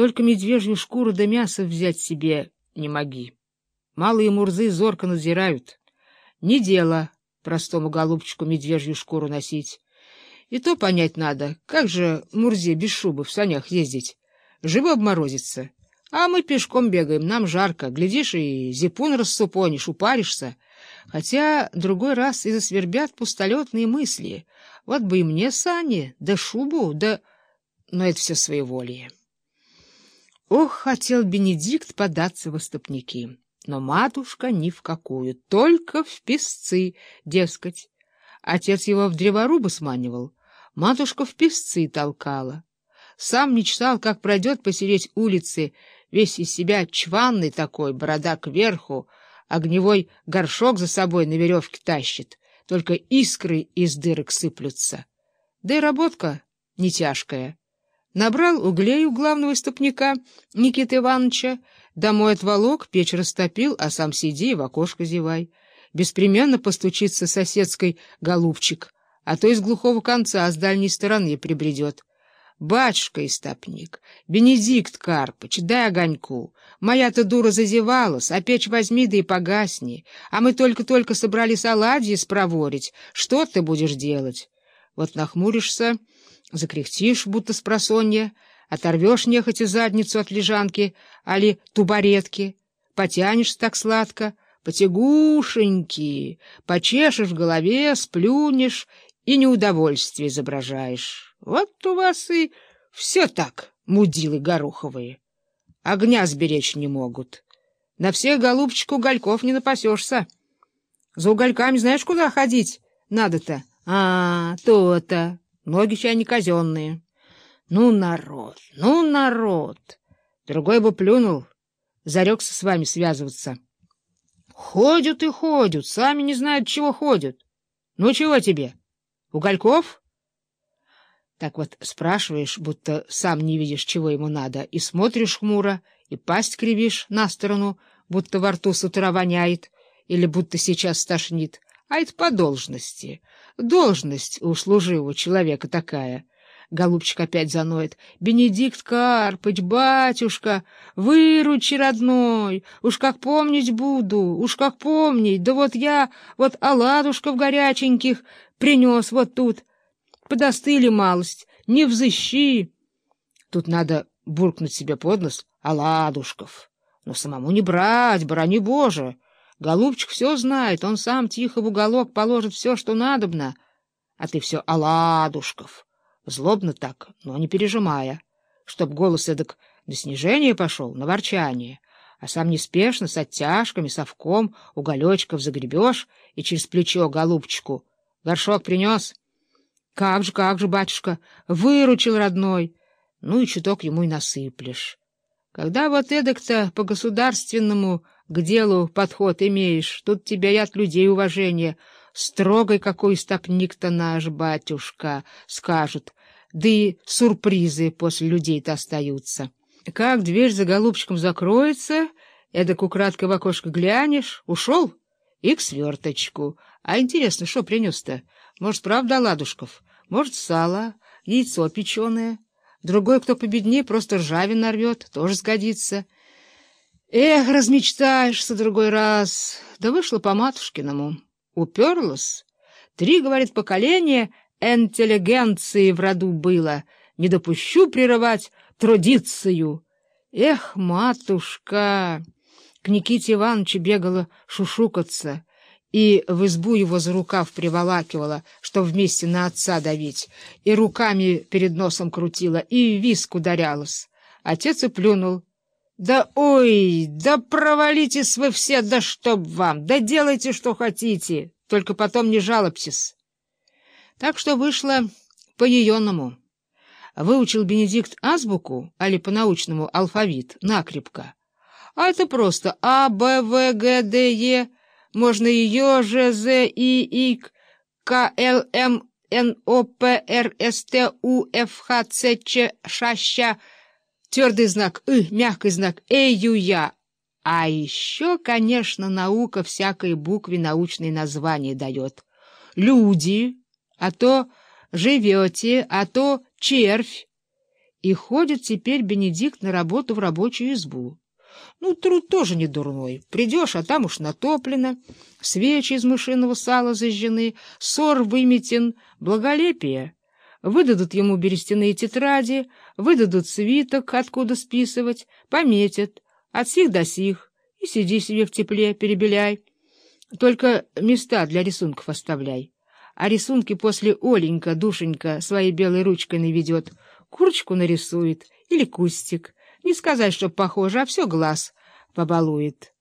Только медвежью шкуру да мясо взять себе не моги. Малые мурзы зорко надзирают. Не дело простому голубчику медвежью шкуру носить. И то понять надо, как же Мурзе без шубы в санях ездить? Живо обморозится. А мы пешком бегаем, нам жарко. Глядишь, и зипун рассупонишь, упаришься. Хотя другой раз и засвербят пустолетные мысли. Вот бы и мне сани, да шубу, да... Но это все своеволие. Ох, хотел Бенедикт податься в оступники. Но матушка ни в какую, только в песцы, дескать. Отец его в древорубы сманивал, матушка в песцы толкала. Сам мечтал, как пройдет посереть улицы, весь из себя чванный такой, борода кверху, огневой горшок за собой на веревке тащит, только искры из дырок сыплются. Да и работка не тяжкая. Набрал углей у главного стопника Никиты Ивановича, домой отволок, печь растопил, а сам сиди и в окошко зевай. Беспременно постучится соседской голубчик, а то из глухого конца с дальней стороны прибредет. Батюшка истопник, Бенедикт Карпыч, дай огоньку. Моя-то дура зазевалась, а печь возьми да и погасни. А мы только-только собрались оладьи спроворить. Что ты будешь делать? Вот нахмуришься, закряхтишь, будто с просонья, оторвешь нехотя задницу от лежанки, али тубаретки, потянешься так сладко, потягушеньки, почешешь в голове, сплюнешь и неудовольствие изображаешь. Вот у вас и все так, мудилы гороховые. Огня сберечь не могут. На всех, голубчик, угольков не напасешься. За угольками знаешь, куда ходить надо-то? А, то-то. Ноги чай не казенные. Ну, народ, ну, народ. Другой бы плюнул, зарекся с вами связываться. Ходят и ходят, сами не знают, чего ходят. Ну, чего тебе? Угольков? Так вот спрашиваешь, будто сам не видишь, чего ему надо, и смотришь хмуро, и пасть кривишь на сторону, будто во рту с утра воняет, или будто сейчас стошнит. А это по должности. Должность у служивого человека такая. Голубчик опять заноет. «Бенедикт Карпыч, батюшка, выручи, родной! Уж как помнить буду, уж как помнить! Да вот я, вот оладушков горяченьких принес вот тут. Подостыли малость, не взыщи!» Тут надо буркнуть себе под нос оладушков. Но самому не брать, брони Боже! Голубчик все знает, он сам тихо в уголок положит все, что надобно, а ты все оладушков. Злобно так, но не пережимая, чтоб голос эдак до снижения пошел, на ворчание, а сам неспешно, с оттяжками, совком, уголечков загребешь и через плечо голубчику. Горшок принес? Как же, как же, батюшка, выручил родной. Ну и чуток ему и насыплешь. Когда вот эдак-то по-государственному к делу подход имеешь, тут тебя и от людей уважение — Строгой какой стопник-то наш батюшка, скажут, да и сюрпризы после людей-то остаются. Как дверь за голубчиком закроется, эдак украдкой в окошко глянешь, ушел и к сверточку. А интересно, что принес-то? Может, правда, ладушков? Может, сало, яйцо печеное? Другой, кто победнее, просто ржавин нарвет, тоже сгодится. Эх, размечтаешься другой раз. Да вышло по матушкиному. Уперлась. Три, говорит, поколения интеллигенции в роду было. Не допущу прерывать традицию. Эх, матушка! К Никите Ивановичу бегала шушукаться и в избу его за рукав приволакивала, что вместе на отца давить, и руками перед носом крутила, и виск ударялась. Отец и плюнул. Да ой, да провалитесь вы все, да чтоб вам, да делайте, что хотите, только потом не жалобьтесь. Так что вышло по-еенному. Выучил Бенедикт азбуку, али по-научному алфавит, накрепко. А это просто А, Б, В, Г, Д, Е, можно Ё, Ж, З, И, И, К, Л, М, Н, О, П, Р, С, Т, У, Ф, Х, Ц, Ч, Ш, Щ, Твердый знак «ы», мягкий знак «э-ю-я». А еще, конечно, наука всякой букве научные названия дает. Люди, а то живете, а то червь. И ходит теперь Бенедикт на работу в рабочую избу. Ну, труд тоже не дурной. Придешь, а там уж натоплено, свечи из мышиного сала зажжены, сор выметен, благолепие. Выдадут ему берестяные тетради, выдадут свиток, откуда списывать, пометят, от сих до сих, и сиди себе в тепле, перебеляй. Только места для рисунков оставляй. А рисунки после Оленька, душенька, своей белой ручкой наведет, курочку нарисует или кустик. Не сказать, что похоже, а все глаз побалует.